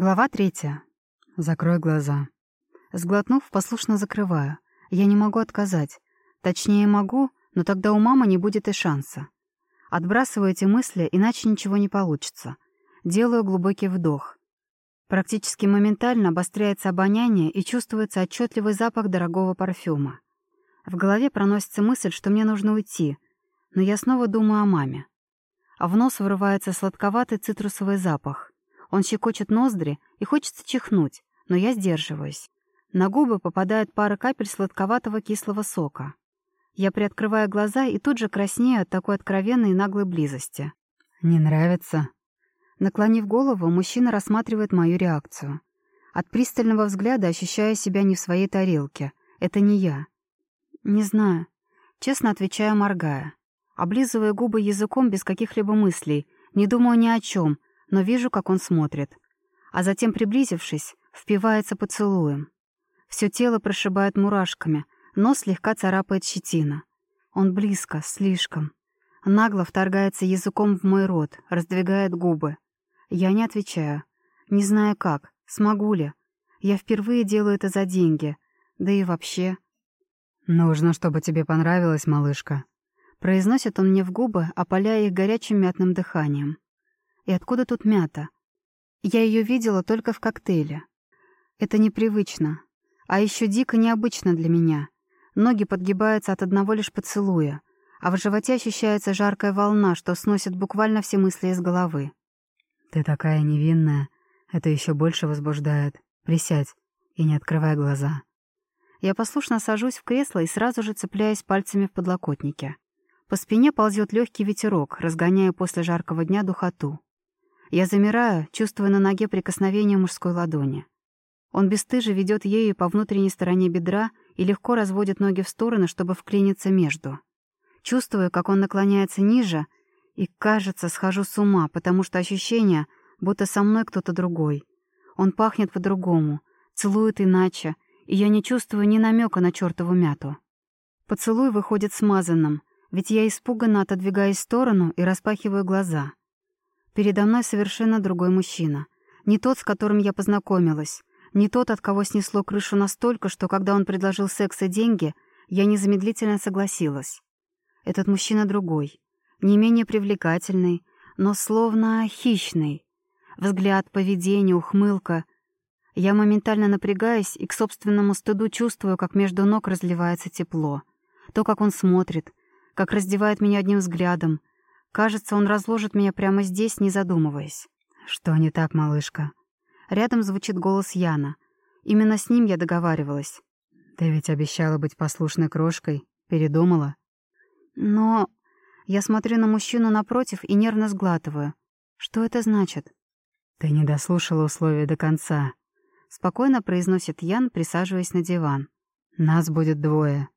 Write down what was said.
Глава третья. Закрой глаза. Сглотнув, послушно закрываю. Я не могу отказать. Точнее, могу, но тогда у мамы не будет и шанса. Отбрасываю эти мысли, иначе ничего не получится. Делаю глубокий вдох. Практически моментально обостряется обоняние и чувствуется отчетливый запах дорогого парфюма. В голове проносится мысль, что мне нужно уйти, но я снова думаю о маме. А в нос вырывается сладковатый цитрусовый запах — он щекочет ноздри и хочется чихнуть, но я сдерживаюсь. На губы попадает пара капель сладковатого кислого сока. Я приоткрываю глаза и тут же краснею от такой откровенной и наглой близости. «Не нравится?» Наклонив голову, мужчина рассматривает мою реакцию. От пристального взгляда ощущаю себя не в своей тарелке. Это не я. «Не знаю». Честно отвечаю, моргая. Облизывая губы языком без каких-либо мыслей, не думаю ни о чем, но вижу, как он смотрит. А затем, приблизившись, впивается поцелуем. Все тело прошибает мурашками, нос слегка царапает щетина. Он близко, слишком. Нагло вторгается языком в мой рот, раздвигает губы. Я не отвечаю. Не знаю как, смогу ли. Я впервые делаю это за деньги. Да и вообще... «Нужно, чтобы тебе понравилось, малышка», — произносит он мне в губы, опаляя их горячим мятным дыханием. И откуда тут мята? Я ее видела только в коктейле. Это непривычно. А еще дико необычно для меня. Ноги подгибаются от одного лишь поцелуя, а в животе ощущается жаркая волна, что сносит буквально все мысли из головы. «Ты такая невинная. Это еще больше возбуждает. Присядь и не открывай глаза». Я послушно сажусь в кресло и сразу же цепляюсь пальцами в подлокотнике. По спине ползет легкий ветерок, разгоняя после жаркого дня духоту. Я замираю, чувствуя на ноге прикосновение мужской ладони. Он бесстыже ведет ею по внутренней стороне бедра и легко разводит ноги в стороны, чтобы вклиниться между. Чувствую, как он наклоняется ниже, и, кажется, схожу с ума, потому что ощущение, будто со мной кто-то другой. Он пахнет по-другому, целует иначе, и я не чувствую ни намека на чертову мяту. Поцелуй выходит смазанным, ведь я испуганно отодвигаюсь в сторону и распахиваю глаза — Передо мной совершенно другой мужчина. Не тот, с которым я познакомилась. Не тот, от кого снесло крышу настолько, что когда он предложил секс и деньги, я незамедлительно согласилась. Этот мужчина другой. Не менее привлекательный, но словно хищный. Взгляд, поведение, ухмылка. Я моментально напрягаюсь и к собственному стыду чувствую, как между ног разливается тепло. То, как он смотрит, как раздевает меня одним взглядом, Кажется, он разложит меня прямо здесь, не задумываясь. Что не так, малышка? Рядом звучит голос Яна. Именно с ним я договаривалась. Ты ведь обещала быть послушной крошкой. Передумала? Но... Я смотрю на мужчину напротив и нервно сглатываю. Что это значит? Ты не дослушала условия до конца. Спокойно произносит Ян, присаживаясь на диван. Нас будет двое.